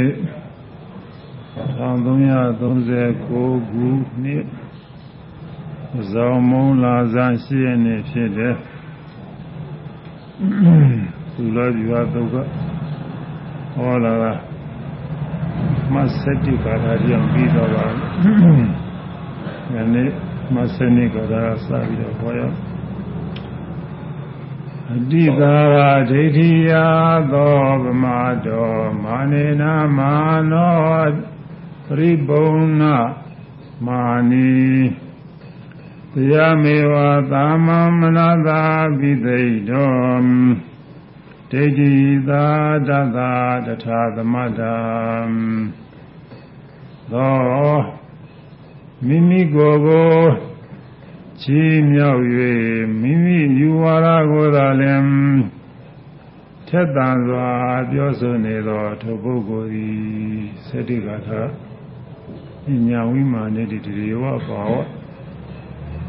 နေ့1339ခုနှစ်ဇောင်းမုံလာဇန်ရှိရနေ့ဖြစ်တယ်သူလာပြာတုကဟောလာကမစတိကာရပြန်ပြီးတော့ပါယနေ့မစနိကာရစပြီးတော့ဟောရအ တိသာရဒိဋ္ဌိယသောဗမာတော်မာနေနာမာနောပရိပုံနာမာနီတရားမေဝသာမမနာသာပိသိတောဒိဋ္ဌိသာတသာတထာသမတံသောမိမိကိုယ်ကို ချီးမြှောက်၍မိမိယူဝါဒကိုသာလင်ထက်သန်စွာပြောဆိုနေသောထိုပုဂ္ဂိုလ်သည်စတိကထာပညာဝိမာနေတိတေဝပါဝ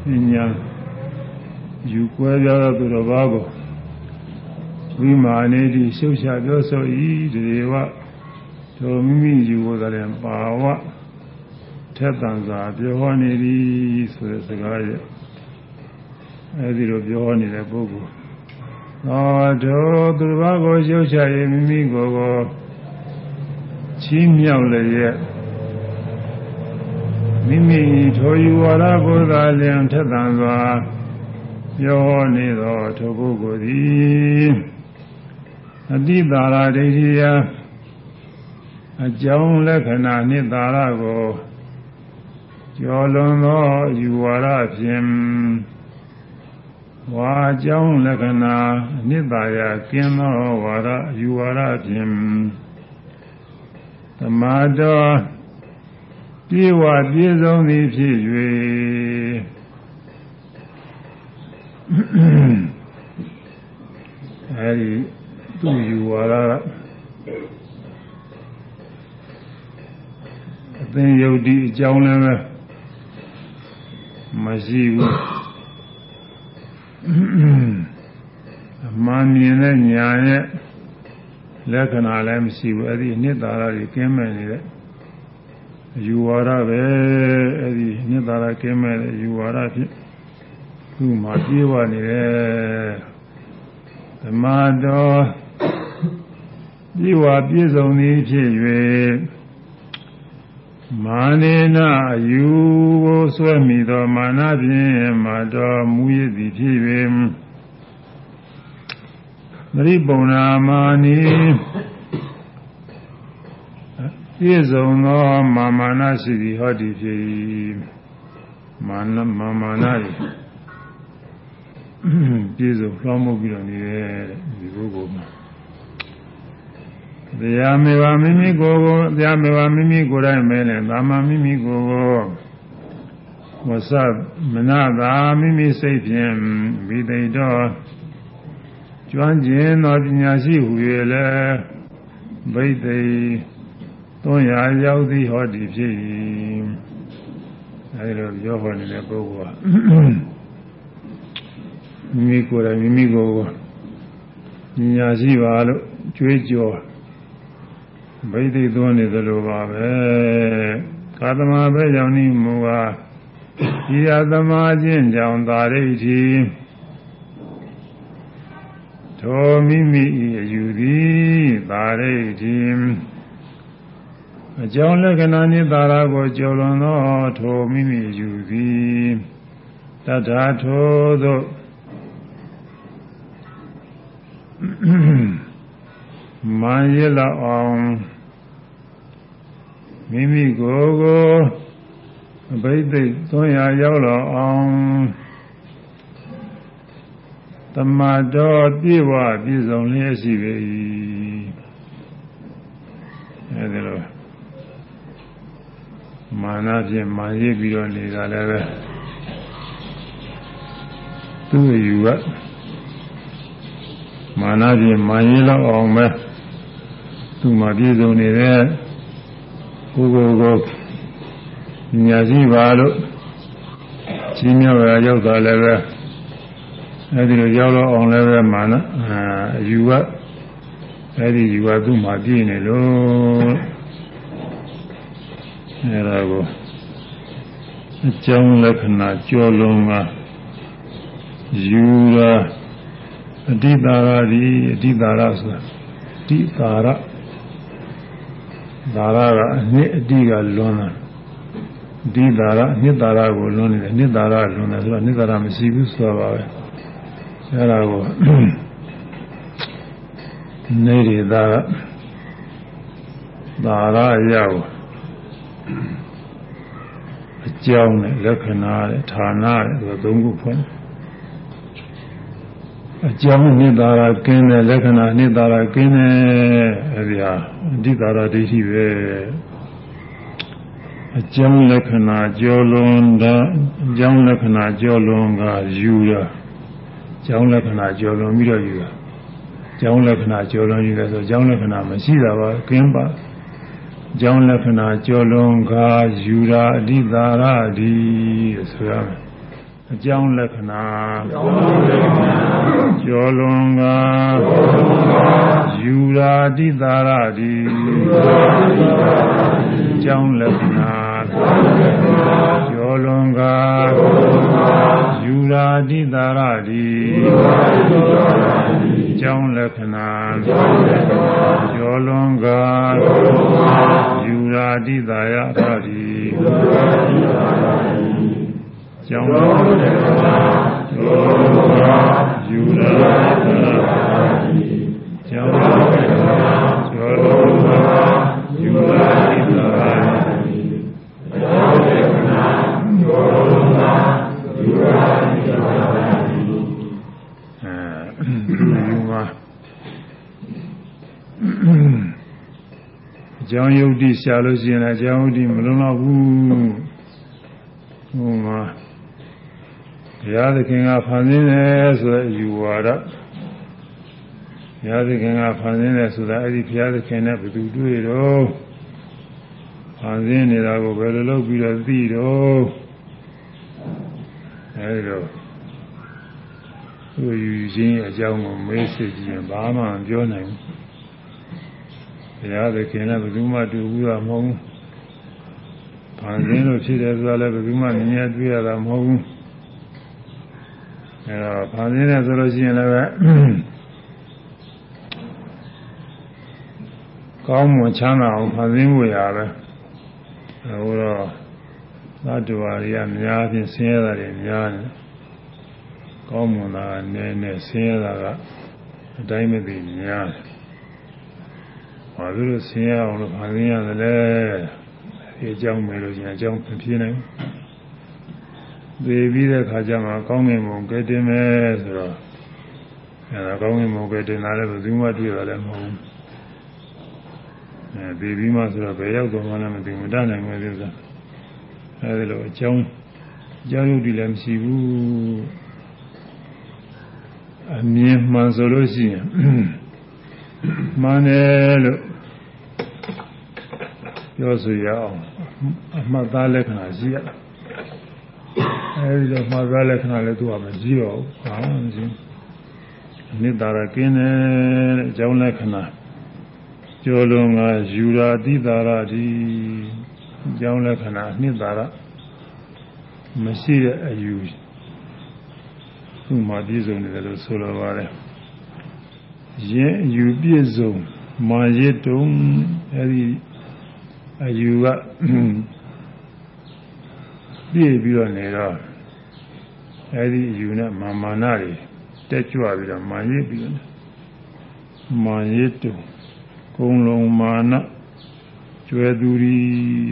ပညာယူကွဲပြားသောသူတော်ဘာကိုဝိမာနေတိရှုပ်ရှာပြောဆို၏တေဝထိုမိမိယူကိုသာလင်ပါဝထက်သန်စွာပြောဟောနေသည်ဆိုတဲ့စကားရဲ့ အဲဒီလိုပြောနေတဲ့ပုဂ္ဂိုလ်။သောတောသူတစ်ပါးကိုရှုပ်ချရင်မိမိကိုယ်ကိုချီးမြှောက်လျက်မိမိထိုယူဝါဒကိုသာလျံထက်သန်စွာပြောနေသောထိုပုဂ္ဂိုလ်သည်အတိတာရဒိဋ္ဌိယအကြောင်းလက္ခဏာနှင့်သာရကိုကျော်လွန်သောယူဝါဒဖြင့် ဝါအကြောင်းလက္ခဏာအနိတ္တရာကျင်းသောဝါဒယူဝါဒဖြင့်သမာတော်ပြေဝပြေဆုံးသည်ဖြစ်၍အဲဒီသူယူဝါဒအသင်ယုတ်ဒီအကြောင်းလည်းမရှိဘူးအ မှန်မြင်တဲ့ညာရဲ့လက္ခဏာလည်းမရှိဘူးအဲ့ဒီအနှစ်သာရတွေကင်းမဲ့နေတဲ့အယူဝါဒပဲအဲ့ဒီအနှစ်သာရကင်းမဲ့တဲ့အယူဝါဒဖြစ်သူ့မှာပြေးဝနေတယ်ဓမ္မတော်ပြေးဝပြည့်စုံသည်ဖြစ်၍ မာနေနာယူကိုဆွဲမိသောမာနဖြင့်မာတော်မူရသည်ဖြစ်၍သတိပုံနာမာနီပြည့်စုံသောမာမာနရှိသည်ဟောသည်ဖြစ်မာနမာမာနပြည့်စုံလောမှုပြီးတော့နေတဲ့ဒီပုဂ္ဂိုလ်မှာ တရားမေဝမိမိကိုယ်ကိုတရားမေဝမိမိကိုယ်တိုင်မဲနဲ့သာမမိမိကိုယ်ကိုဝဆမနာသာမိမိစိတ်ဖြင့်ဝိသိတော်ကျွမ်းကျင်သောပညာရှိဟူ၍လည်းဗိသိသွန်ရာရောက်သည်ဟောသည်ဖြစ်၏အဲဒီလိုပြောဟောနေတဲ့ပုဂ္ဂိုလ်ကမိမိကိုယ်တိုင်မိမိကိုယ်ကိုပညာရှိပါလို့ကြွေးကြော် ဗိသိသွန်းနေသလိုပါပဲကာသမပဲကြောင့်ဤမူဟာဒီအသမာချင်းကြောင့်သာရိဋ္ဌိသောမိမိ၏အယူသည်သာရိဋ္ဌိအကြောင်းလက္ခဏာနှင့်သာရကိုကျော်လွန်သောထိုမိမိအယူသည်တထာထိုသို့ မာရလောက်အောင်မိမိကိုယ်ကိုအဘိသိက်သွန်းရာရောက်တော့အောင်တမတော်ပြေဝပြည့်စုံလျက်ရှိပေ၏အဲဒီလိုမာနဖြင့်မာရစ်ပြီးတော့နေတာလည်းပဲသူ့အယူကမာနဖြင့်မာရစ်လောက်အောင်ပဲ သူ့မှာပြည့်စုံနေတဲ့ကိုယ်ကိုယ်ကိုညာရှိပါလို့ကြီးမြောက်ရရောက်တာလည်းပဲအဲဒီလိုရောက်တော့အောင်လည်းပဲမာနအယူကအဲဒီယူကသူ့မှာပြည့်နေလို့အဲဒါကိုအကြောင်းလက္ခဏာကြောလုံးကယူရာအတိတာရဒီအတိတာရဆိုတာအတိတာရ ဒါရကအနှစ်အတိကလွန်တာဒီတာရအနှစ်တာရကိုလွန်နေတယ်အနှစ်တာရလွန်တယ်ဆိုတော့အနှစ်တာရမရှိဘူးဆိုတာပါပဲအဲဒါကိုနေရတာဒါရရောက်အကြောင်းနဲ့လက္ခဏာနဲ့ဌာနနဲ့ဆိုသုံးခုဖွင့် အကြောင်းနိတာရာကင်းတဲ့လက္ခဏာနိတာရာကင်းတဲ့အဲဒီဟာအဓိတာရာဒိဋ္ဌိပဲအကြောင်းလက္ခဏာကြောလွန်တာအကြောင်းလက္ခဏာကြောလွန်ကယူတာအကြောင်းလက္ခဏာကြောလွန်ပြီးတော့ယူတာအကြောင်းလက္ခဏာကြောလွန်ယူတယ်ဆိုအကြောင်းလက္ခဏာမရှိတာပါကင်းပါအကြောင်းလက္ခဏာကြောလွန်ကယူတာအဓိတာရာဒီဆိုရမယ် အကြောင်းလက္ခဏာကျော်လွန်ကယူရာတိသာရတိအကြောင်းလက္ခဏာကျော်လွန်ကယူရာတိသာရတိအကြောင်းလက္ခဏာကျော်လွန်ကယူရာတိသာရတိ ကျောင်းတော်တဲ့ကဘာသောဘာယူရာသနာကျောင်းတော်တဲ့ကဘာကျော်တော်ဘာယူရာသနာကျောင်းတဲ့ကဘာကျော်တော်ဘာယူရာသနာအဲဒီမှာအကြောင်းယုတ်တိရှာလို့ရှိရင်အကြောင်းယုတ်တိမလုံလောက်ဘူးဟိုမှာ ဘုရားသခင်ကဖန်ဆင်းတယ်ဆိုတဲ့ယူဝါဒဘုရားသခင်ကဖန်ဆင်းတယ်ဆိုတာအဲ့ဒီဘုရားသခင်နဲ့ဘယ်သူတွေ့တော့ဖန်ဆင်းနေတာကိုဘယ်လိုလုပ်ပြီးတော့သိတော့အဲ့တော့သူယူခြင်းအကြောင်းကိုမေးစစ်ကြည့်ရင်ဘာမှမပြောနိုင်ဘူးဘုရားသခင်နဲ့ဘယ်သူမှတွေ့ဘူးတာမဟုတ်ဘူးဖန်ဆင်းလို့ဖြစ်တယ်ဆိုတာလည်းဘယ်သူမှမြင်ရတွေ့ရတာမဟုတ်ဘူး အဲတော့ဖန်ဆင်းတယ်ဆိုလို့ရှိရင်လည်းကောင်းမွန်ချမ်းသာအောင်ဖန်ဆင်းဖို့ရပဲအဲဟိုတော့သတ္တဝါတွေကများဖြင့်ဆင်းရဲတာတွေများနေကောင်းမွန်တာနည်းနည်းဆင်းရဲတာကအတိုင်းမသိများတယ်ဘာလို့ဆင်းရဲအောင်လို့ဖန်ဆင်းရတယ်လဲဒီအကြောင်းမယ်လို့ရှိရင်အကြောင်းမဖြစ်နိုင်ဘူး သေပြီးတဲ့ခါကျမှကောင်းငင်ဘုံကဲတင်မယ်ဆိုတော့အဲဒါကောင်းငင်ဘုံကဲတင်လာလည်းဘယ်သူမှတွေ့ရလည်းမဟုတ်ဘူးအဲသေပြီးမှဆိုတော့ဘယ်ရောက်တော့မှလည်းမသိဘူးတတ်နိုင်မယ်လို့ဆိုတာအဲဒီလိုအကြောင်းအကြောင်းရုပ်တည်လည်းမရှိဘူးအမြင်မှန်ဆိုလို့ရှိရင်မှန်တယ်လို့ပြောဆိုရအောင်အမှတ်သားလက္ခဏာရှိရတယ် အဲဒီတော့မှားပြလက္ခဏာလည်းသူကမရှိတော့ဘူး။ဟာမရှိ။နိတ္တာရကင်းတယ်တဲ့အကြောင်းလက္ခဏာကျော်လွန်ကယူရာတိတာရဒီအကြောင်းလက္ခဏာနိတ္တာရမရှိတဲ့အယူသူ့မှာပြည့်စုံနေတယ်လို့ဆိုလိုပါတယ်။ယင်းအယူပြည့်စုံမာရစ်တုံအဲဒီအယူက ပြည့်ပြီးတော့နေတော့အဲဒီယူနဲ့မာမာနတွေတက်ကြွပြီးတော့မာရစ်ပြီးတော့မာရစ်တုကုံလုံးမာနကျွဲသူရီ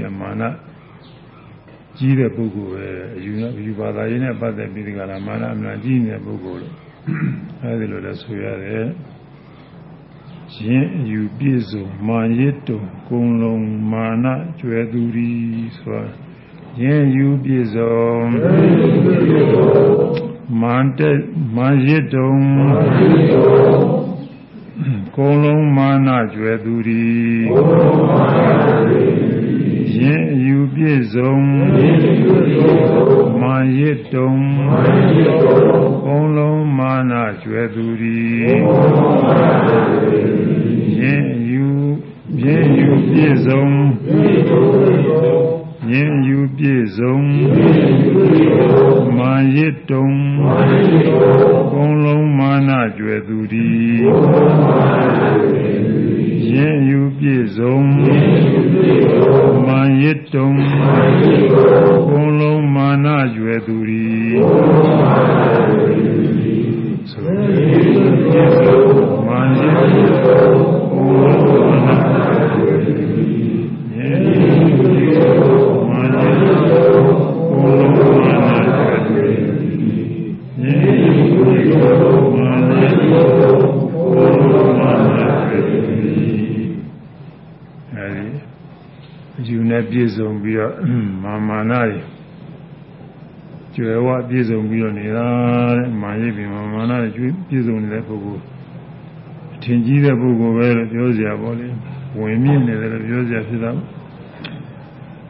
ယမာနကြီးတဲ့ပုဂ္ဂိုလ်ပဲအယူနဲ့ယူဘာသာရေးနဲ့ပတ်သက်ပြီးဒီကလာမာနအမှန်ကြီးနေတဲ့ပုဂ္ဂိုလ်လို့အဲဒီလိုလဲဆိုရတယ်ယင်းအယူပြည့်စုံမာရစ်တုကုံလုံးမာနကျွဲသူရီဆိုတာ ရင်ယူပြည့်စုံမန္တမရစ်တုံကိုယ်လုံးမာနကျွယ်သူရီရင်ယူပြည့်စုံမရစ်တုံကိုယ်လုံးမာနကျွယ်သူရီရင်ယူရင်ယူပြည့်စုံ ယင်ယူပြည့်စုံမာရစ်တုံကုံလုံးမာနကျွယ်သူသည်ယင်ယူပြည့်စုံမာရစ်တုံကုံလုံးမာနကျွယ်သူသည်မာရစ်ကုံလုံးမာန နဲ့ပြည့်စုံပြီးတော့မာမာနာတွေကျွယ်ဝပြည့်စုံပြီးတော့နေတာတဲ့မာရိပ်ပင်မာမာနာတွေကျွပြည့်စုံနေတဲ့ပုဂ္ဂိုလ်အထင်ကြီးတဲ့ပုဂ္ဂိုလ်ပဲလို့ပြောစရာပေါ့လေဝင်မြင့်နေတယ်လို့ပြောစရာဖြစ်တာ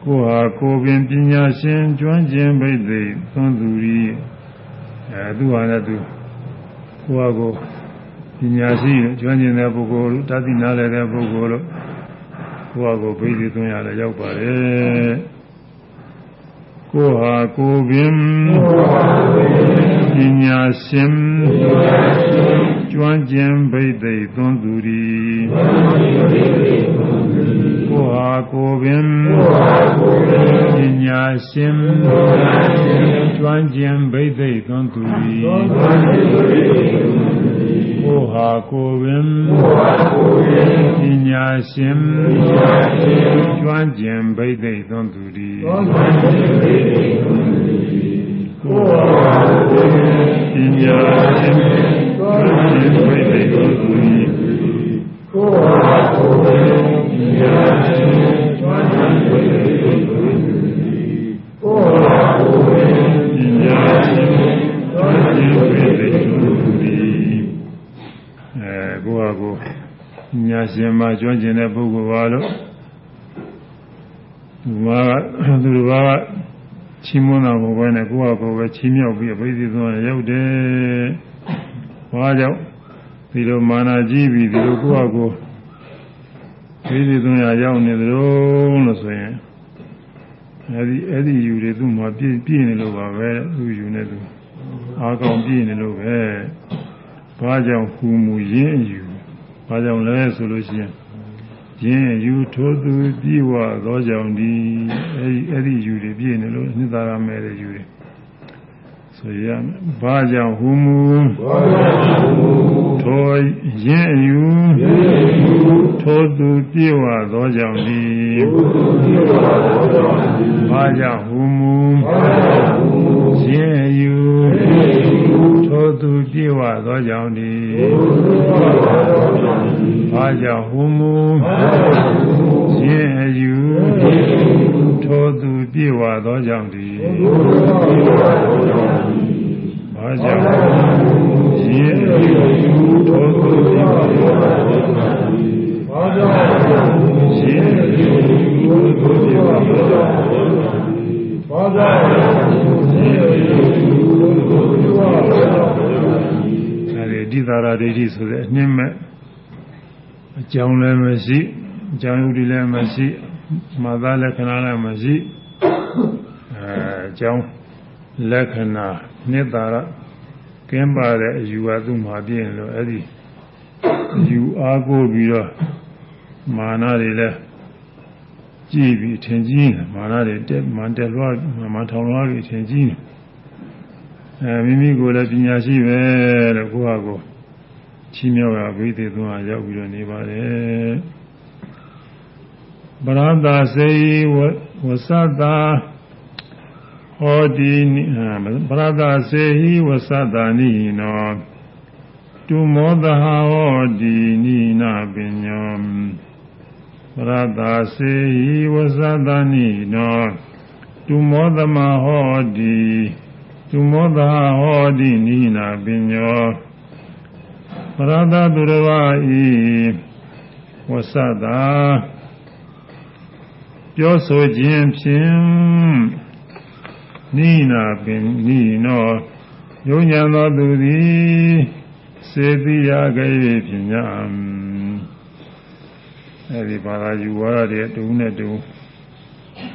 ကိုဟာကိုပင်ပညာရှင်ကျွမ်းကျင်ဘိသိသွန်သူကြီးအဲသူဟာလည်းသူကိုဟာကိုပညာရှိကျွမ်းကျင်တဲ့ပုဂ္ဂိုလ်တသိနာလည်းတဲ့ပုဂ္ဂိုလ်လို့ ကိုယ့်ဟာကိုယ်ဘိသိသွင်းရလည်းရောက်ပါတယ်ကိုယ်ဟာကိုယ်ပင်ပညာရှင်ကျွမ်းကျင်ဘိသိသွန်းသူသည်ကိုယ်ဟာကိုယ်ပင်ပညာရှင်ကျွမ်းကျင်ဘိသိသွန်းသူ သည်ကိုဟာကိုပင်ပညာရှင်ကျွမ်းကျင်ဗိသိက်သွန်သူသည်ကိုဟာကိုပညာရှင်ကျွမ်းကျင်ဗိသိက်သွန်သူသည်ကိုဟာကိုပညာရှင်ကျွမ်းကျင်ဗိသိက်သွန်သူသည်ကိုဟာကိုပညာရှင်ကျွမ်းကျင်ဗိသိက်သွန်သူသည် ကိုယ့်ဟာကိုညာရှင်မှာကျွမ်းကျင်တဲ့ပုဂ္ဂိုလ်ပါလို့သူကသူတစ်ပါးကချီးမွမ်းတာကိုပဲနဲ့ကိုယ့်ဟာကိုယ်ပဲချီးမြှောက်ပြီးပြည့်စုံသွားရောက်တယ်။ဘာကြောင့်ဒီလိုမာနာကြီးပြီးဒီလိုကိုယ့်ဟာကိုယ်ပြည့်စုံရရောက်နေသလိုလို့ဆိုရင်အဲဒီအဲ့ဒီယူတွေသူ့မှာပြည့်ပြည့်နေလို့ပါပဲသူယူနေသူအားကောင်းပြည့်နေလို့ပဲဘာကြောင့်ဟူမူရင်းအယူ ဘာကြောင့်လဲဆိုလို့ရှိရင်ရင်းအယူထိုးသူပြေဝသောကြောင့်ဒီအဲဒီအဲ့ဒီယူတွေပြည့်နေလို့နှစ်သာရမဲ့တဲ့ယူတွေဆိုရမယ်ဘာကြောင့်ဟူမူထိုရင်းအယူထိုးသူပြေဝသောကြောင့်ဒီဘာကြောင့်ဟူမူရင်းအယူ ထိုသူပြေဝသောကြောင့်ဒီဘာကြောင့်ဟူမူခြင်းအယူထိုသူပြေဝသောကြောင့်ဒီဘာကြောင့်ခြင်းအယူ သာရဒိဋ္ဌိဆိုတဲ့အနှင်းမဲ့အကြောင်းလည်းမရှိအကြောင်းဥဒိလည်းမရှိမာသလက္ခဏာလည်းမရှိအဲအကြောင်းလက္ခဏာနှစ်သာရကင်းပါတဲ့အယူအသူမှာပြည့်ရင်လို့အဲ့ဒီယူအားကိုပြီးတော့မာနတွေလည်းကြည့်ပြီးထင်ကြီးနေမာနတွေတက်မန်တက်လွှားမန်ထောင်လွှားပြီးထင်ကြီးနေအဲမိမိကိုယ်လည်းပညာရှိပဲလို့ကိုယ့်ဟာကိုယ် ချီးမြှောက်ရဝိသေသွန်အားရောက်ပြီးတော့နေပါတယ်ဗရဒစေဝဝသတာဟောတိဗရဒစေဟိဝသတာနိနောတုမောသဟဟောတိနိနာပညောဗရဒစေဟိဝသတာနိနောတုမောသမဟောတိသူမောသာဟောတိနိနာပညော ပရဒသူရဝဤဝဆတာပြောဆိုခြင်းဖြင့်နိနာပင်နိနောယုံညာသောသူသည်စေတိယကေဖြင့်ညာအဲဒီဘာသာယူဝါဒတွေတူနဲ့တူ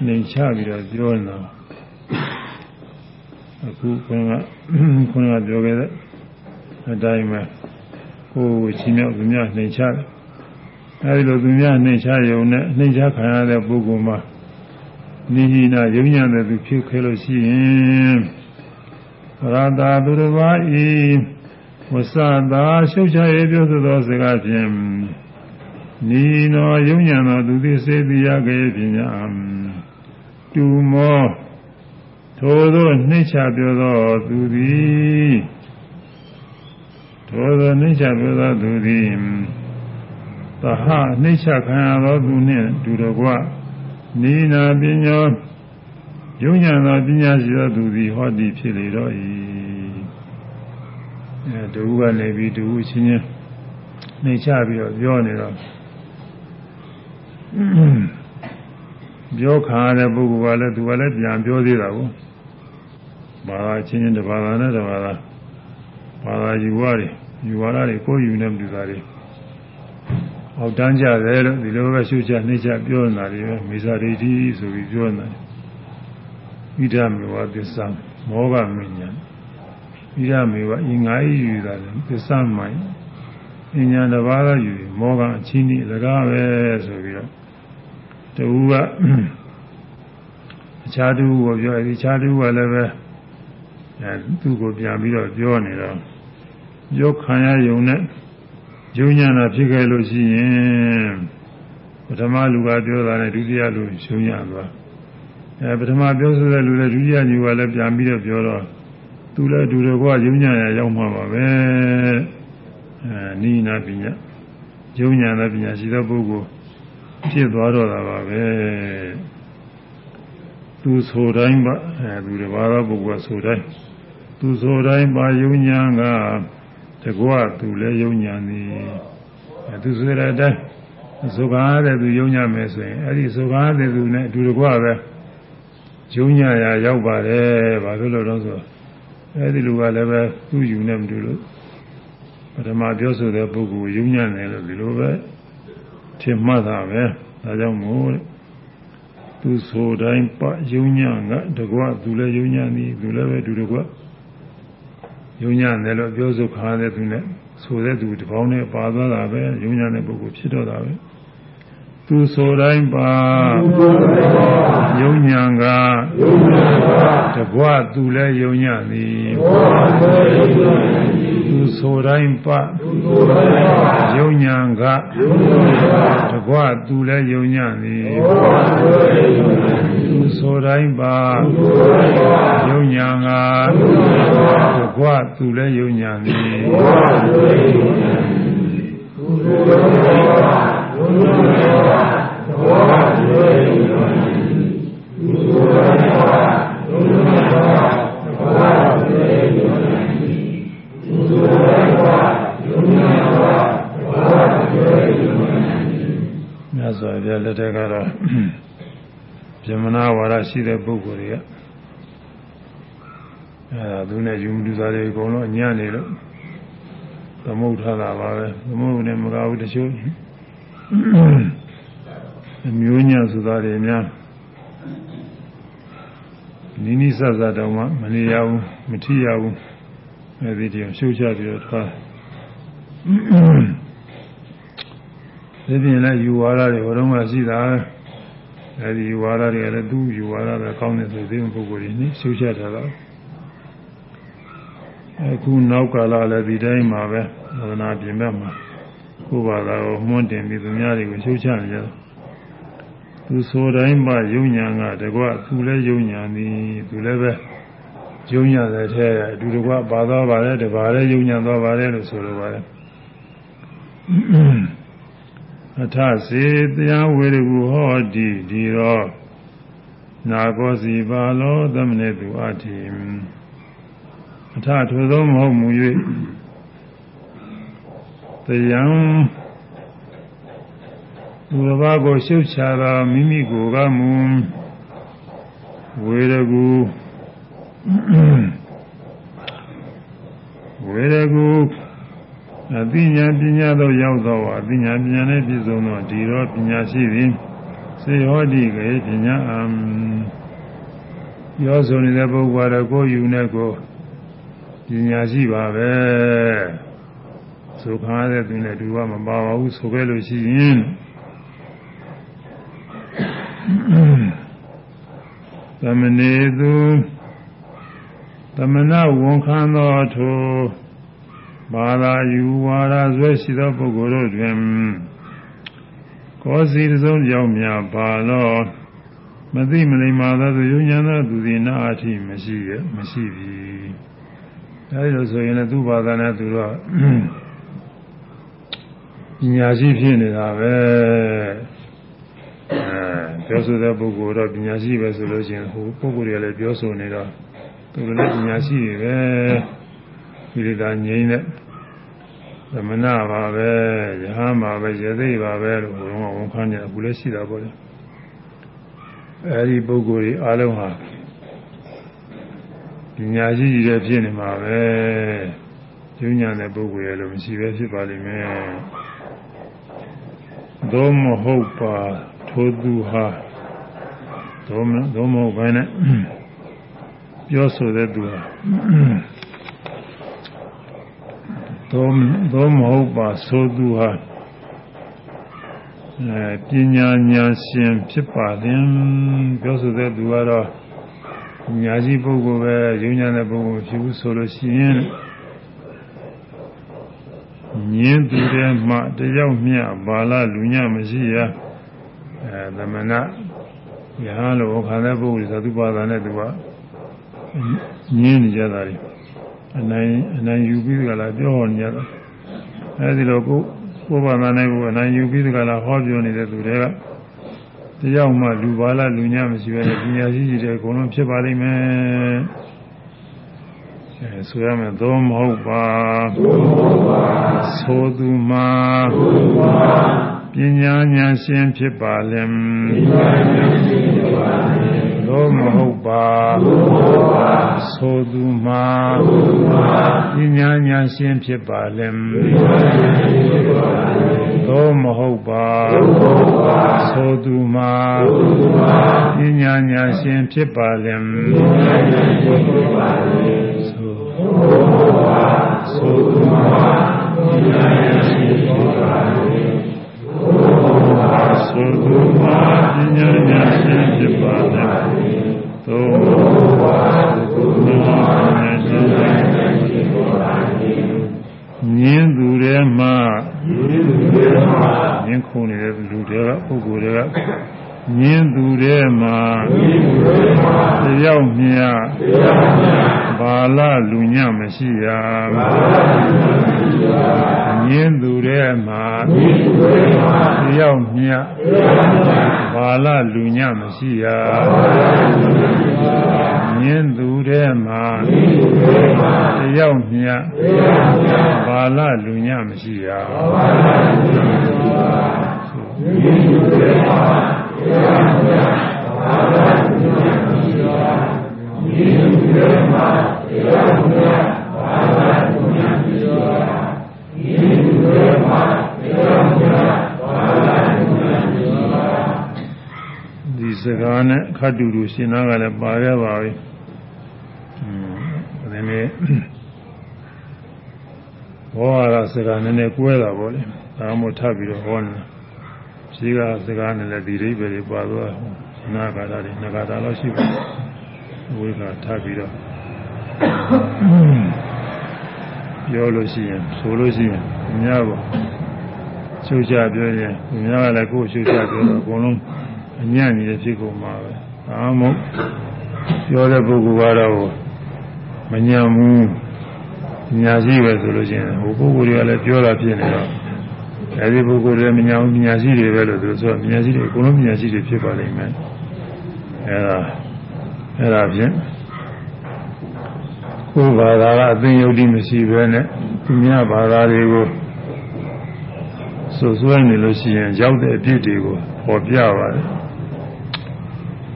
နေချပြီးတော့ပြောနေတာအခုခွန်းကခွန်းကပြောခဲ့တဲ့အတိုင်းပဲ ကိုယ်ချင်းမြောက်သူများနှိမ်ချတယ်အဲဒီလိုသူများနှိမ်ချရုံနဲ့နှိမ်ချခံရတဲ့ပုဂ္ဂိုလ်မှာနိဟိနာယုံညံ့တဲ့သူဖြစ်ခဲ့လို့ရှိရင်ရတာသူတစ်ပါးဤဝဆသာရှုပ်ချရေးပြောဆိုသောစကားဖြင့်နိနောယုံညံ့သောသူသည်စေတိယကေပညာတူမောထိုသောနှိမ့်ချပြောသောသူသည် ထိုသောနှိမ့်ချပြောသောသူသည်သဟနှိမ့်ချခံရသောသူနှင့်တူတော်ကနိနာပညာယုံညာသောပညာရှိသောသူသည်ဟောသည်ဖြစ်လေတော့၏အဲတူကနေပြီးတူချင်းချင်းနှိမ့်ချပြီးတော့ပြောနေတော့ပြောခါတဲ့ပုဂ္ဂိုလ်ကလည်းသူကလည်းပြန်ပြောသေးတာကိုဘာသာချင်းချင်းတစ်ဘာသာနဲ့တစ်ဘာသာ ဘာသာယူဝါတွေယူဝါဒတွေကိုယူနေမှုသားတွေအောက်တန်းကြတယ်လို့ဒီလိုပဲရှုချနှိမ့်ချပြောနေတာတွေပဲမေဇာဒိဋ္ဌိဆိုပြီးပြောနေတာဣဒမေဝသစ္စာမောဂမဉ္ဇဏဣဒမေဝဤငါဤယူတာလေသစ္စာမိုင်ဉာဏ်တစ်ပါးသောယူမောဂအချင်းဤလကားပဲဆိုပြီးတော့တူကအခြားတူကိုပြောအဲဒီအခြားတူကလည်းပဲအဲသူ့ကိုပြန်ပြီးတော့ပြောနေတော့ ပြောခံရယုံနဲ့ယုံညာတာဖြစ်ခဲ့လို့ရှိရင်ပထမလူကပြောတာနဲ့ဒုတိယလူရှုံညာသွားအဲပထမပြောဆိုတဲ့လူလည်းဒုတိယလူကလည်းပြန်ပြီးတော့ပြောတော့သူလည်းဒူတော့ကယုံညာရရောက်မှာပါပဲအဲနိနာပညာယုံညာတဲ့ပညာရှိသောပုဂ္ဂိုလ်ဖြစ်သွားတော့တာပါပဲသူဆိုတိုင်းပါအဲသူတစ်ပါးသောပုဂ္ဂိုလ်ဆိုတိုင်းသူဆိုတိုင်းပါယုံညာက တကွသူလည်းယုံညာသည်အဲသူဆိုတဲ့အတိုင်းဆိုကားတဲ့သူယုံညာမယ်ဆိုရင်အဲ့ဒီဆိုကားတဲ့သူနဲ့အတူတကွပဲယုံညာရာရောက်ပါတယ်ဘာလို့လဲတော့ဆိုအဲ့ဒီလူကလည်းပဲသူ့ယူနေမတူလို့ပထမပြောဆိုတဲ့ပုဂ္ဂိုလ်ယုံညာတယ်လို့ဒီလိုပဲထင်မှတ်တာပဲဒါကြောင့်မို့သူဆိုတိုင်းပယုံညာကတကွသူလည်းယုံညာသည်သူလည်းပဲတူတကွ ယုံညာတယ်လို့ပြောဆိုခါတဲ့သူနဲ့ဆိုတဲ့သူတစ်ပေါင်းနဲ့ပါသွားတာပဲယုံညာတဲ့ပုဂ္ဂိုလ်ဖြစ်တော့တာပဲသူဆိုတိုင်းပါယုံညာကတကွသူလည်းယုံညာသည်သူဆိုတိုင်းပါယုံညာကတကွသူလည်းယုံညာသည်သူ ဆိုတိုင်းပါယုံညာကတကွသူလည်းယုံညာသည်ဘုရားသဘောကျွေးယူနေဘုရားဘုရားသဘောကျွေးယူနေဘုရားဘုရားသဘောကျွေးယူနေမြတ်စွာဘုရားလက်ထက်ကတော့ဗြဟ္မဏဝါဒ ရှိတဲ့ပုဂ္ဂိုလ်တွေကအဲဒါသူနဲ့ယူမတူစားတွေအကုန်လုံးအညံ့နေလို့သမုဋ္ဌာတာပါပဲသမုဋ္ဌနဲ့မကဘူးတချို့အမျိုးညဆိုတာတွေများနိနိဆဆတောင်မှမနေရဘူးမထီရဘူးအဲဒီတည်းရှုပ်ချပြီးတော့ထားဒီပြင်လည်းယူဝါဒတွေဘုရောမရှိတာ အဲဒီယူဝါဒတွေကလည်းသူ့ယူဝါဒပဲကောင်းတယ်ဆိုသေးတဲ့ပုဂ္ဂိုလ်တွေနိရှုပ်ချတာတော့အခုနောက်ကာလလည်းဒီတိုင်းမှာပဲသာသနာပြင်ဘက်မှာကိုယ်ဘာသာကိုမွန်းတင်ပြီးသူများတွေကိုရှုတ်ချနေကြတယ်သူဆိုတိုင်းမှယုံညာကတကွသူလည်းယုံညာသည်သူလည်းပဲယုံညာတဲ့ထဲအတူတကွပါသွားပါလေတပါးလည်းယုံညာသွားပါလေလို့ဆိုလိုပါတယ် အထစေတရားဝေရကူဟောတိဒီရောနာကောစီပါလောသမနေသူအတိအထထိုသောမဟုတ်မူ၍ယံသူတစ်ပါးကိုရှုပ်ချတာမိမိကိုယ်ကမူဝေရကူဝေရကူ အသိဉာဏ်ပညာသို့ရောက်သောအသိဉာဏ်ပညာနဲ့ပြည့်စုံသောဒီတော့ပညာရှိသည်စေဟောတိကေပညာအံပြောဆိုနေတဲ့ပုဂ္ဂိုလ်ကတော့ကိုယ်ယူနေကိုပညာရှိပါပဲဆိုခါတဲ့သူနဲ့တူကမပါပါဘူးဆိုခဲ့လို့ရှိရင်သမနေသူသမဏဝန်ခံသောထို ဘာသာယူဝါဒဆွဲရှိသောပုဂ္ဂိုလ်တို့တွင်ကောစီတစုံကြောင့်များပါလောမသိမလိမ္မာသောသူယုံညာသောသူသည်နာအထိမရှိရမရှိပြီအဲဒီလိုဆိုရင်လည်းသူ့ဘာသာနဲ့သူတော့ပညာရှိဖြစ်နေတာပဲအဲပြောဆိုတဲ့ပုဂ္ဂိုလ်တော့ပညာရှိပဲဆိုလို့ရှိရင်ဟိုပုဂ္ဂိုလ်တွေလည်းပြောဆိုနေတော့သူလည်းပညာရှိတွေပဲ ဒီလိုသာငြိမ့်တဲ့သမဏပါပဲယဟန်ပါပဲရသိပါပဲလို့ဘုရားဝန်ခံကြအခုလည်းရှိတာပေါ့လေအဲဒီပုဂ္ဂိုလ်တွေအားလုံးဟာပညာရှိကြီးတဲ့ဖြစ်နေမှာပဲကျူးညာတဲ့ပုဂ္ဂိုလ်ရဲ့လို့မရှိပဲဖြစ်ပါလိမ့်မယ်သို့မဟုတ်ပါထိုသူဟာသို့မသို့မဟုတ်ဘဲနဲ့ပြောဆိုတဲ့သူဟာ သို့သို့မဟုတ်ပါဆိုသူဟာအဲပညာဉာဏ်ရှင်ဖြစ်ပါတယ်ပြောဆိုတဲ့သူကတော့ညာရှိပုဂ္ဂိုလ်ပဲယုံညာတဲ့ပုဂ္ဂိုလ်ဖြစ်ဘူးဆိုလို့ရှိရင်ညင်းသူတဲ့မှတယောက်မျှဘာလလူညမရှိရအဲသမဏယဟန်လိုခံတဲ့ပုဂ္ဂိုလ်သတုပါဒနဲ့သူကညင်းနေကြတာလေ အနိုင်အနိုင်ယူပြီးကြလားပြောနေကြတာအဲဒီလိုကိုကိုဘာသာနဲ့ကိုအနိုင်ယူပြီးကြလားဟောပြောနေတဲ့သူတွေကတယောက်မှလူပါလားလူညမရှိပဲပညာရှိကြီးတဲ့အကုန်လုံးဖြစ်ပါလိမ့်မယ်အဲဆိုရမယ်သုံးမဟုတ်ပါသို့သူမှာပညာဉာဏ်ရှင်ဖြစ်ပါလိမ့် သို့မဟုတ်ပါသို့သူမှာပညာဉာဏ်ရှင်ဖြစ်ပါလိမ့်သို့မဟုတ်ပါသို့သူမှာပညာဉာဏ်ရှင်ဖြစ်ပါလိမ့်သို့သူမှာပညာဉာဏ်ရှင်ဖြစ်ပါလိမ့်သုတုမာပညာဉာဏ်ရှင်ဖြစ်ပါစေ။ သို့ပါသုတုမာဉာဏ်ရှင်ဖြစ်ပါစေ။မြင်းသူတွေမှာမြင်းသူတွေမှာမြင်းခုန်နေတဲ့လူတွေကပုဂ္ဂိုလ်တွေက မြင်းသူတွေမှာတယောက်မြတ်ဘာလလူညမရှိရာမြင်းသူတွေမှာတယောက်မြတ်ဘာလလူညမရှိရာမြင်းသူတွေမှာတယောက်မြတ်ဘာလလူညမရှိရာမြင်းသူတွေမှာ တရားမြတ်ဘာသာဉာဏ်မရှိပါမြင်မြင်မှာတရားမြတ်ဘာသာဉာဏ်မရှိပါမြင်မြင်မှာတရားမြတ်ဘာသာဉာဏ်မရှိပါဒီစကားနဲ့ခတ်တူတူရှင်းသားကလည်းပါရပါပြီอืมဒီနေ့ဘောရစကားနည်းနည်းကွဲတာပေါ့လေဒါမှမဟုတ်ထပ်ပြီးတော့ဟောနေတာ ရှိကစကားနဲ့လည်းဒီရိပ်ပဲတွေပါသွားနာဂါတာတွေနဂါတာတော့ရှိပါဝိကထားပြီးတော့ပြောလို့ရှိရင်ဆိုလို့ရှိရင်အများပေါ့ရှုချပြောရင်အများကလည်းကိုယ်ရှုချပြောတော့အကုန်လုံးအညံ့ကြီးဖြစ်ကုန်မှာပဲဒါမှမဟုတ်ပြောတဲ့ပုဂ္ဂိုလ်ကတော့မညံ့ဘူးညာရှိပဲဆိုလို့ရှိရင်ဟိုပုဂ္ဂိုလ်တွေကလည်းပြောတာဖြစ်နေတော့ အဲဒီပုဂ္ဂိုလ်တွေမညာဘူးပညာရှိတွေပဲလို့သူဆိုပညာရှိတွေအကုန်လုံးပညာရှိတွေဖြစ်ပါလိမ့်မယ်အဲဒါအဲဒါဖြင့်ကိုယ်ဘာသာကအသိယုတ်တိမရှိဘဲနဲ့သူများဘာသာတွေကိုဆိုဆွဲနေလို့ရှိရင်ရောက်တဲ့အဖြစ်တွေကိုဟောပြပါတယ်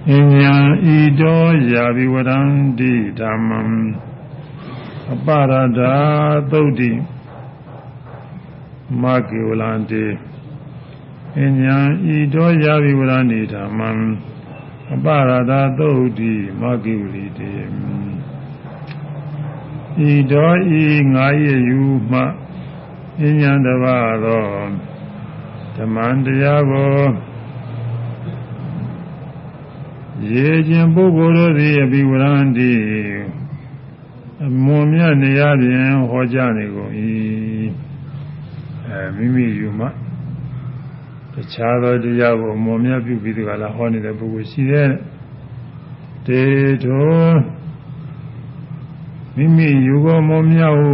အဉ္ဉံဤတော်ယာဘိဝရန္တိဓမ္မံအပရဒာသုတ်တိ မကေဝလံတေအညာဤတော်ရာဝိဝရဏိဓမ္မံအပရဒသုတ်တိမကိဝလိတေဤတော်ဤငါရယူမှအညာတပါသောဓမ္မံတရားကိုရေခြင်းပုဂ္ဂိုလ်တို့သည်အဘိဝရန္တိအမွန်မြတ်နေရပြင်ဟောကြားနေကုန်၏အဲ မိမိယူမှတခြားသောတရားကိုအမွန်မြတ်ပြုပြီးဒီကလာဟောနေတဲ့ပုဂ္ဂိုလ်ရှိတဲ့တေထောမိမိယူကိုမွန်မြတ်ဟု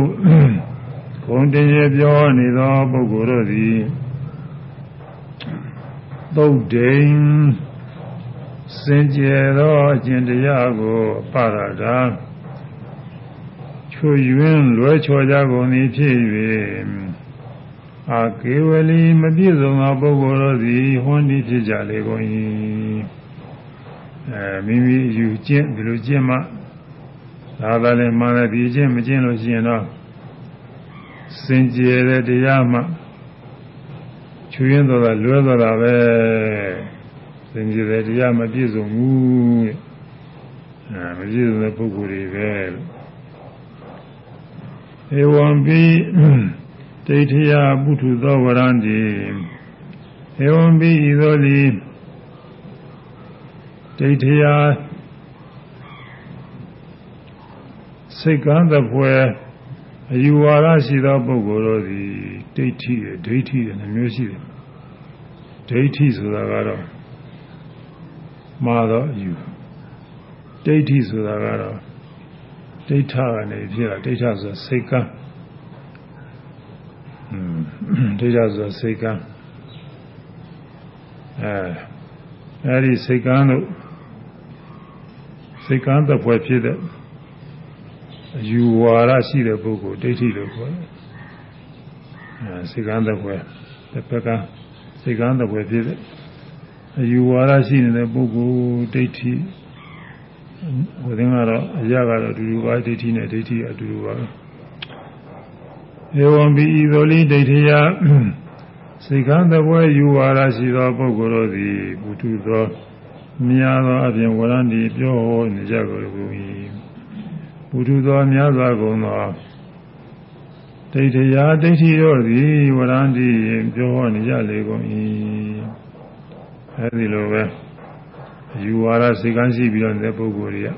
ဂုံတရေပြောနေသောပုဂ္ဂိုလ်တို့သည်သုတ်တိန်စင်ကြယ်သောအကျင့်တရားကိုပရတာချွယွင်းလွဲချော်ကြကုန်သည်ဖြစ်၍ အာကေဝလီမပြည့်စုံသောပုဂ္ဂိုလ်တို့သည်ဟွန်းသည်ဖြစ်ကြလေကုန်၏အဲမိမိယူကျင့်ဒီလိုကျင့်မှသာသာလည်းမှန်တယ်ဒီကျင့်မကျင့်လို့ရှိရင်တော့စင်ကြယ်တဲ့တရားမှချွယွင်းသောလွဲသောတာပဲသင်္ကြန်တရားမပြည့်စုံဘူးအဲမပြည့်စုံတဲ့ပုဂ္ဂိုလ်တွေပဲဧဝံပိ ဒိဋ္ဌိယပုထုသောဝရံတိဧဝံပိဤသို့သည်ဒိဋ္ဌိယစိတ်ကံသဖွယ်အယူဝါဒရှိသောပုဂ္ဂိုလ်တို့သည်ဒိဋ္ဌိဒိဋ္ဌိတဲ့မျိုးရှိတယ်ဒိဋ္ဌိဆိုတာကတော့မှားတော့ယူဒိဋ္ဌိဆိုတာကတော့ဒိဋ္ဌကနေဖြစ်တာဒိဋ္ဌဆိုစိတ်ကံอืม ဒိဋ္ဌဆိုစိတ်ကံအဲအဲဒီစိတ်ကံတို့စိတ်ကံတစ်ဖွဲ့ဖြစ်တဲ့အယူဝါဒရှိတဲ့ပုဂ္ဂိုလ်ဒိဋ္ဌိလို့ခေါ်တယ်အဲစိတ်ကံတစ်ဖွဲ့တစ်ဖက်ကစိတ်ကံတစ်ဖွဲ့ဖြစ်တဲ့အယူဝါဒရှိနေတဲ့ပုဂ္ဂိုလ်ဒိဋ္ဌိဟိုသင်ကတော့အရာကတော့အတူတူပါဒိဋ္ဌိနဲ့ဒိဋ္ဌိအတူတူပါပဲ ဧဝံပိဤသို့လိဒိဋ္ဌိယစိတ်ခံသပွဲယူဝါဒရှိသောပုဂ္ဂိုလ်တို့သည်ဘုသူသောများသောအပြင်ဝရဏီပြောဟောနေကြကုန်၏ဘုသူသောများစွာကုန်သောဒိဋ္ဌိယဒိဋ္ဌိတို့သည်ဝရဏီပြောဟောနေကြလေကုန်၏အဲဒီလိုပဲယူဝါဒစိတ်ကန်းရှိပြီးတော့တဲ့ပုဂ္ဂိုလ်တွေက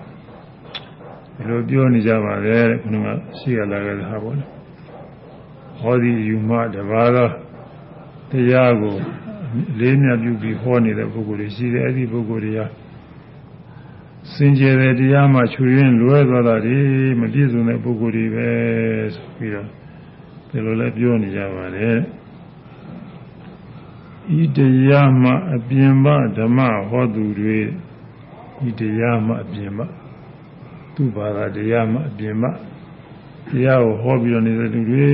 ဒီလိုပြောနေကြပါလေတဲ့ခုနကရှိရလာခဲ့တဲ့ဟာပေါ့လေ ဟောဒီယူမတပါးသောတရားကိုလေးမြတ်ပြုပြီးဟောနေတဲ့ပုဂ္ဂိုလ်တွေရှိတယ်အဲဒီပုဂ္ဂိုလ်တွေကစင်ကြယ်တဲ့တရားမှချွေရင်းလွဲသွားတာဒီမပြည့်စုံတဲ့ပုဂ္ဂိုလ်တွေပဲဆိုပြီးတော့ဒီလိုလဲပြောနေကြပါတယ်ဤတရားမှအပြင်ပဓမ္မဟောသူတွေဤတရားမှအပြင်ပသူ့ဘာသာတရားမှအပြင်ပ တရားကိုဟောပြီးတော့နေတဲ့သူတွေ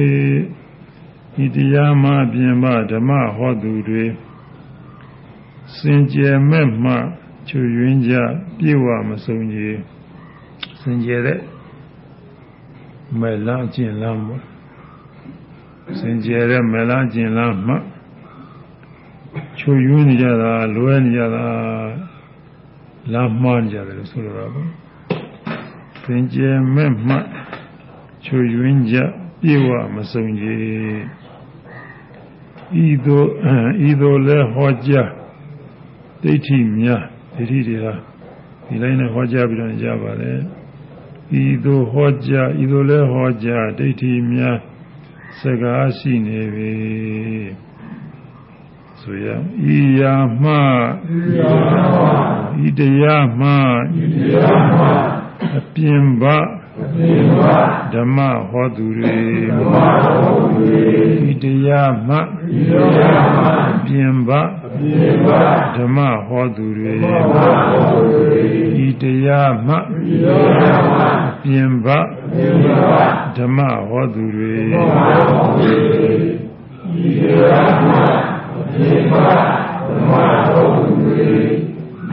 ဤတရားမှအပြင်ပဓမ္မဟောသူတွေစင်ကြယ်မဲ့မှချွယွင်းကြပြေဝမဆုံးကြီးစင်ကြယ်တဲ့မဲ့လားကျင်လားမို့စင်ကြယ်တဲ့မဲ့လားကျင်လားမှချွယွင်းနေကြတာလွဲနေကြတာလမ်းမှားကြတယ်လို့ဆိုလိုတာပေါ့သင်ကျဲမဲ့မှ ချွယွင်းကြပြေဝမစုံကြီးဤသို့ဤသို့လဲဟောကြားဒိဋ္ဌိများဒိဋ္ဌိတွေဟာဒီလိုနဲ့ဟောကြားပြီးတော့ကြပါလေဤသို့ဟောကြားဤသို့လဲဟောကြားဒိဋ္ဌိများစကားရှိနေပြီဆိုရဤယာမှဤတရားမှအပြင်ပ ဓမ္မဟောသူတွေဤတရားမှပြင်ပဓမ္မဟောသူတွေဤတရားမှပြင်ပဓမ္မဟောသူတွေဤတရားမှဒီမှာဓမ္မတော်တွေဒီရမှာဒီမှာဓမ္မတော်တွေ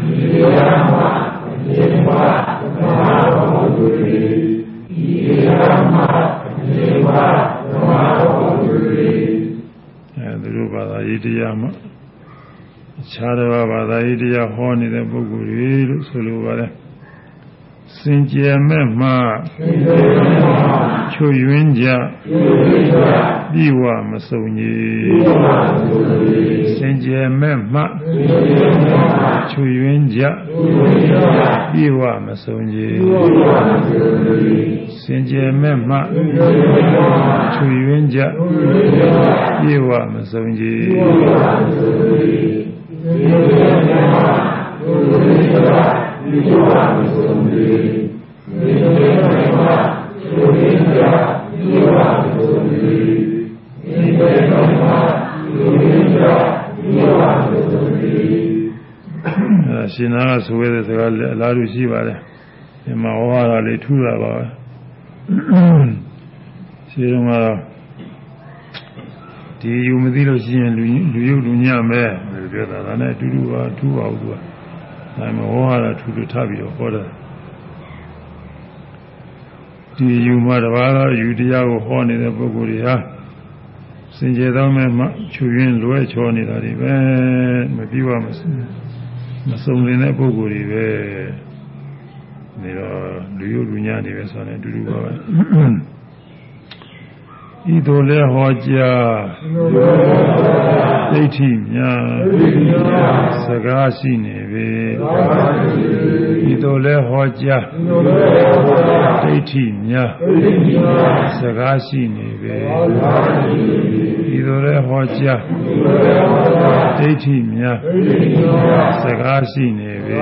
ဒီရမှာဒီမှာဓမ္မတော်တွေ အဲဒီလိုပါသာဤတရားမှာခြားတစ်ပါးဘာသာရေးတရားဟောနေတဲ့ပုဂ္ဂိုလ်တွေလို့ဆိုလိုပါတယ် စင်ကြယ်မဲ့မှချွယွင်းကြပြီးဝမစုံကြီးစင်ကြယ်မဲ့မှချွယွင်းကြပြီးဝမစုံကြီးစင်ကြယ်မဲ့မှချွယွင်းကြပြီးဝမစုံကြီးဒီလိုပါမဆုံးသည်ဒီလိုပါဆို ရင်ကြာဒီလိုပါမဆုံးသည်ဒီလိုပါဆိုရင်ကြာဒီလိုပါမဆုံးသည်အဲရှင်နာကဆိုရတဲ့စကားလည်းအလားတူရှိပါတယ်ဒီမှာဟောရတာလေးထူတာပါပဲရှင်တော်ကတော့ဒီယူမသိလို့ရှိရင်လူလူရုပ်လူညမဲ့လို့ပြောတာဒါနဲ့အတူတူပါထူပါဘူးသူက ဒါမှဟောရတာထူထူထပြီးတော့ဟောတာဒီယူမှာတပါးသောယူတရားကိုဟောနေတဲ့ပုဂ္ဂိုလ်တွေဟာစင်ကြယ်သောမဲ့မှချူရင်းလွဲချောနေတာတွေပဲမပြီးပါမစမစုံနေတဲ့ပုဂ္ဂိုလ်တွေပဲနေတော့လူယုလူညနေပဲဆိုတယ်အတူတူပါပဲ ဤသို့လဲဟောကြားဒိဋ္ဌိများစကားရှိနေပေဤသို့လဲဟောကြားဒိဋ္ဌိများစကားရှိနေပေဤသို့လဲဟောကြားဒိဋ္ဌိများစကားရှိနေပေ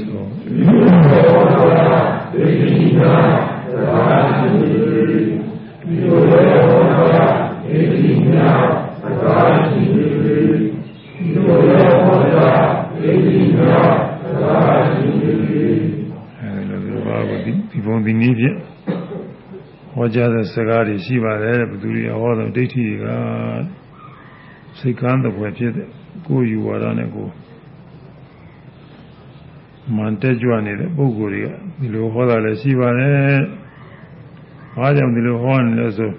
ဆိုဒိဋ္ဌိများစကားရှိနေပေ ဒီလိုလဲဟောတာဣတိညာသကာရှိနေဒီလိုလဲဟောတာဣတိညာသကာရှိနေအဲလိုလိုပါဘူးဒီဘုံဒီနည်းဖြင့်ဟောကြားတဲ့စကားတွေရှိပါတယ်ဘယ်သူတွေဟောတော့ဒိဋ္ဌိတွေကစိတ်ကန်းတဲ့ဘွယ်ဖြစ်တဲ့ကိုယ်ယူဝါဒနဲ့ကိုမန်တက်ကြွနေတဲ့ပုဂ္ဂိုလ်တွေကဒီလိုဟောတာလည်းရှိပါတယ် ဘာကြောင့်ဒီလိုဟောနေလဲဆို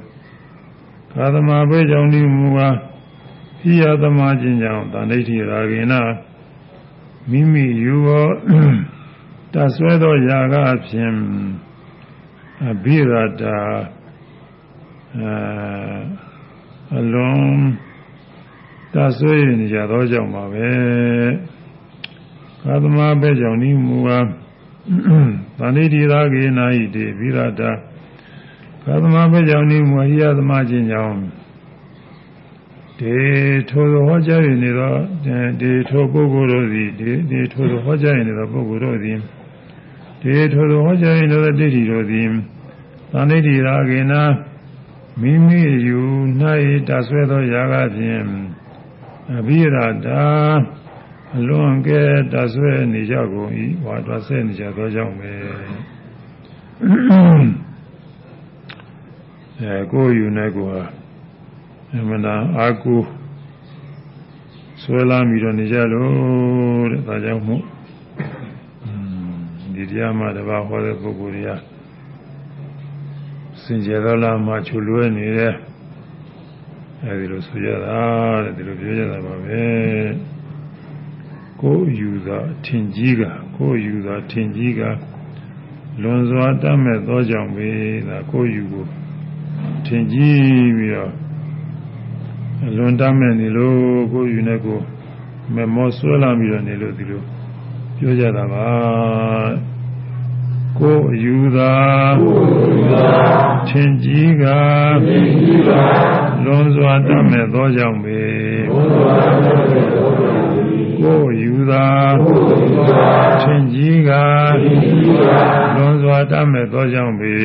ကာသမာဘေးကြောင့်ဒီမူဟာဤယသမာခြင်းကြောင့်တဏိဋ္ဌိရာဂိနာမိမိယူသောတဆွဲသောຢာကဖြင့်အဘိရတာအလုံးတဆွဲနေကြသောကြောင့်ပါပဲကာသမာဘေးကြောင့်ဒီမူဟာတဏိဋ္ဌိရာဂိနာဤတိဘိရတာ ကာသမဘကြောင့်ဒီမဝိယသမချင်းကြောင့်ဒီထိုဟောကြားရနေတော့ဒီထိုပုဂ္ဂိုလ်တို့သည်ဒီဒီထိုဟောကြားရနေသောပုဂ္ဂိုလ်တို့သည်ဒီထိုဟောကြားရနေသောဒိဋ္ဌိတို့သည်သံဒိဋ္ဌိရာကေနာမိမိယူ၌တဆွဲသောຢာကဖြင့်အဘိရတာအလွန်ကဲတဆွဲနေကြကုန်၏ဝါတဆွဲနေကြသောကြောင့်ပဲ အဲကိုယ်ယူနေကိုဟာအမှန်တရားအာကိုဆွဲလာပြီးတော့နေကြလို့တဲ့ဒါကြောင့်မို့ဒီတရားမှာတပါဟောတဲ့ပုဂ္ဂိုလ်တွေကစင်ကြယ်သောလားမှချူလွဲနေတယ်အဲဒီလိုဆိုရတာတဲ့ဒီလိုပြောကြတာပါပဲကိုယ်ယူသာထင်ကြီးကကိုယ်ယူသာထင်ကြီးကလွန်စွာတတ်မဲ့သောကြောင့်ပဲဒါကိုယ်ယူကို ထင်ကြီးပြီးတော့လွန်တမ်းမဲ့နေလို့ကိုယ်ယူနေကိုမမောဆွဲလာပြီးတော့နေလို့ဒီလိုပြောကြတာပါကိုယ်ယူသာထင်ကြီးကလွန်စွာတတ်မဲ့သောကြောင့်ပဲ ကိုယ်ယူသာထင်ကြီးကလွန်စွာတတ်မဲ့သောကြောင့်ပဲ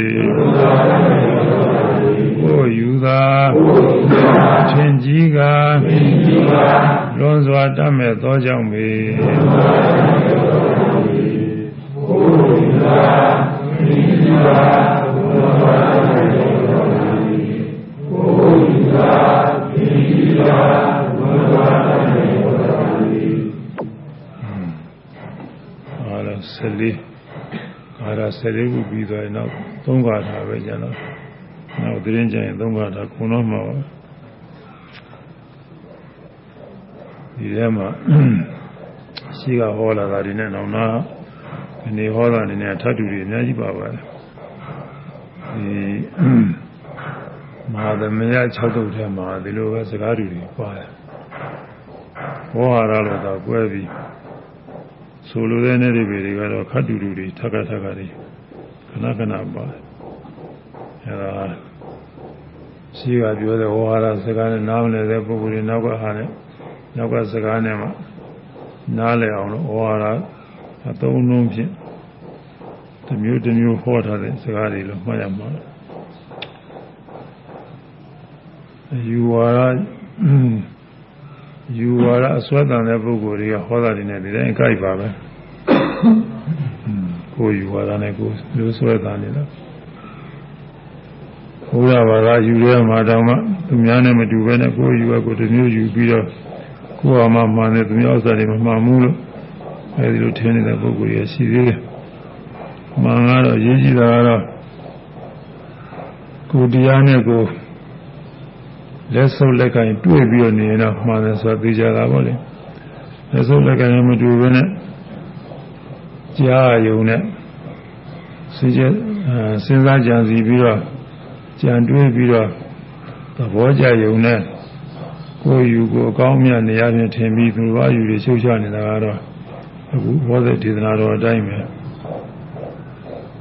ကိုယူသာထင်ကြီးကလွန်စွာတတ်မဲ့သောကြောင့်ပေကိုယူသာထင်ကြီးကလွန်စွာတတ်မဲ့သောကြောင့်ပေကိုယူသာထင်ကြီးကလွန်စွာတတ် 14ကာရာ14ခုပြီးသွားရင်တော့3ကာထာပဲကျန်တော့နောက်တရင်ကျရင်3ကာထာခုံတော့မှာပါဒီထဲမှာရှိကဟောလာတာဒီနဲ့တော့နာအနေဟောတာအနေနဲ့ထပ်တူတွေအများကြီးပါပါတယ်ဒီမဟာသမယ6တုပ်ထဲမှာဒီလိုပဲစကားတွေပါတယ်ဟောဟာရလို့တော့꿰ပြီး ဆိုလိုတဲ့နေတွေတွေကတော့ခတ်တူတူတွေထပ်ခါထပ်ခါတွေခဏခဏပါတယ်အဲဒါရှိကပြောတဲ့ဝါရစကားနဲ့နားမလည်တဲ့ပုဂ္ဂိုလ်တွေနောက်ကဟာနဲ့နောက်ကစကားနဲ့မှနားလည်အောင်လို့ဝါရအသုံးလုံးဖြင့်တမျိုးတမျိုးဟောထားတဲ့စကားတွေလို့မှတ်ရမှာယူဝါရ ယူဝါရအစွဲတန်တဲ့ပုဂ္ဂိုလ်တွေကဟောတာတွေနဲ့ဒီတိုင်းအကြိုက်ပါပဲကိုယူဝါဒနဲ့ကိုလူဆွဲတာနေတော့ဘုရားဘာသာယူရမှာတောင်မှသူများနဲ့မတူဘဲနဲ့ကိုယူရကိုတမျိုးယူပြီးတော့ကိုယ်အမှမှန်တယ်သူများဥစ္စာတွေမမှန်ဘူးလို့အဲဒီလိုထင်နေတဲ့ပုဂ္ဂိုလ်ရရှိသေးတယ်။မှန်ကတော့ရေးကြည့်တာကတော့ကိုတရားနဲ့ကို လက်ဆုပ်လက်ကင်တွေ့ပြီးတော့နေရင်တော့မှန်တယ်ဆိုတာသိကြတာပေါ့လေ။လက်ဆုပ်လက်ကင်မတူဘဲနဲ့ကြားယုံနဲ့စဉ်းကျစဉ်းစားကြံစီပြီးတော့ကြံတွေးပြီးတော့သဘောကြယုံနဲ့ကိုယ်ယူကိုအကောင်းမြတ်နေရာချင်းထင်ပြီးသူဘာယူတွေရှုပ်ချနေတာကတော့အခုဘောဓဒေသနာတော်အတိုင်းပဲ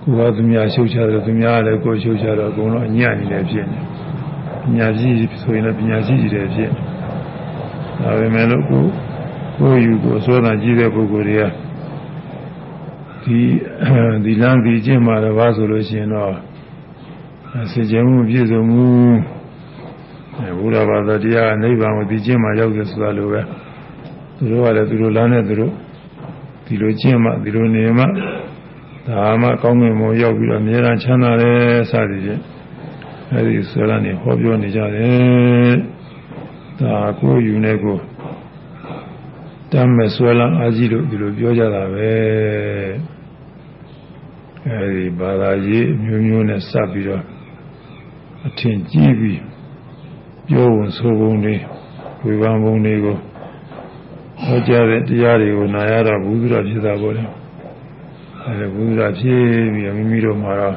ကိုယ်ကသူများရှုပ်ချတယ်သူများလည်းကိုယ်ရှုပ်ချတော့အကုန်လုံးအညံ့နေတယ်ဖြစ်နေ ပညာရှိဆိုရင်လည်းပညာရှိကြီးတယ်ဖြစ်ဒါပေမဲ့လို့ကိုကိုယ်ယူကိုအစွမ်းသာကြီးတဲ့ပုဂ္ဂိုလ်တွေကဒီဒီလမ်းဒီကျင့်မှာတော့ဘာဆိုလို့ရှိရင်တော့စေခြင်းမှုပြည့်စုံမှုအဲဘုရားဘာသာတရားနိဗ္ဗာန်ကိုဒီကျင့်မှာရောက်တယ်ဆိုတာလိုပဲသူတို့ကလည်းသူတို့လမ်းနဲ့သူတို့ဒီလိုကျင့်မှဒီလိုနေမှဒါမှကောင်းငင်မို့ရောက်ပြီးတော့အများအားချမ်းသာတယ်စသည်ဖြင့် အဲဒီဆွဲလာနေဟောပြောနေကြတယ်ဒါကိုယူနေကိုတမ်းမဲ့ဆွဲလာအာကြီးလို့ဒီလိုပြောကြတာပဲအဲဒီဘာသာရေးမျိုးမျိုးနဲ့စပ်ပြီးတော့အထင်ကြီးပြီးပြောဝင်ဆိုပုံတွေဝေဖန်ပုံတွေကိုဟောကြားတဲ့တရားတွေကိုနာရတော့ဘုရားဖြစ်တာပေါ့လေအဲဒီဘုရားဖြစ်ပြီးမိမိတို့မှာတော့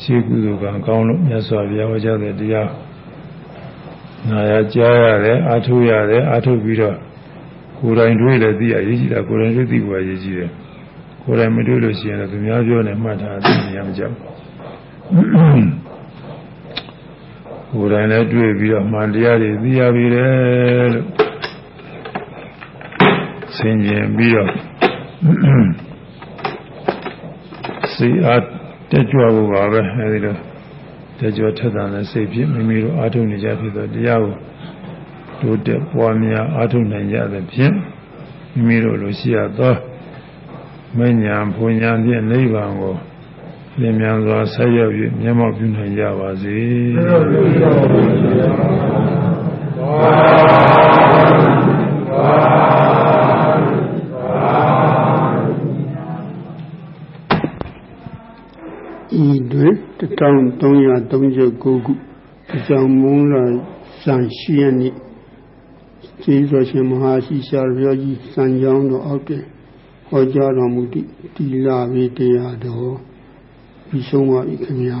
ရှိကုသိုလ်ကံကောင်းလို့မြတ်စွာဘုရားဟောကြားတဲ့တရားနာရကြားရတယ်အာထုရတယ်အာထုပြီးတော့ကိုယ်တိုင်တွေ့လည်းသိရရေးကြည့်တာကိုယ်တိုင်တွေ့သိဖို့ရေးကြည့်တယ်ကိုယ်တိုင်မတွေ့လို့ရှိရင်လည်းသူများပြောနေမှတ်ထားသိနေရမှာကြောက်ကိုယ်တိုင်လည်းတွေ့ပြီးတော့မှန်တရားတွေသိရပြီလေလို့ဆင်ခြင်ပြီးတော့စိတ်အား တက်ကြွဖို့ပါပဲအဲဒီလိုတက်ကြွထက်သန်တဲ့စိတ်ဖြင့်မိမိတို့အားထုတ်နေကြဖြစ်သောတရားကိုတိုးတက်ပွားများအားထုတ်နိုင်ကြသဖြင့်မိမိတို့လိုရှိရသောမဉ္ဇဉ်ဘုံညာဖြင့်နိဗ္ဗာန်ကိုလင်းမြန်စွာဆက်ရောက်၍မျက်မှောက်ပြုနိုင်ကြပါစေ ဤတွင်1339ခုကြောင်မုန်းလာဇန်ရှိရနည်းကျေးဇူးရှင်မဟာရှိရှားရောကြီးစံကြောင်းတော်အောက်တွင်ဟောကြားတော်မူသည့်တိလာဝေတရားတော်ပြီးဆုံးပါပြီခင်ဗျာ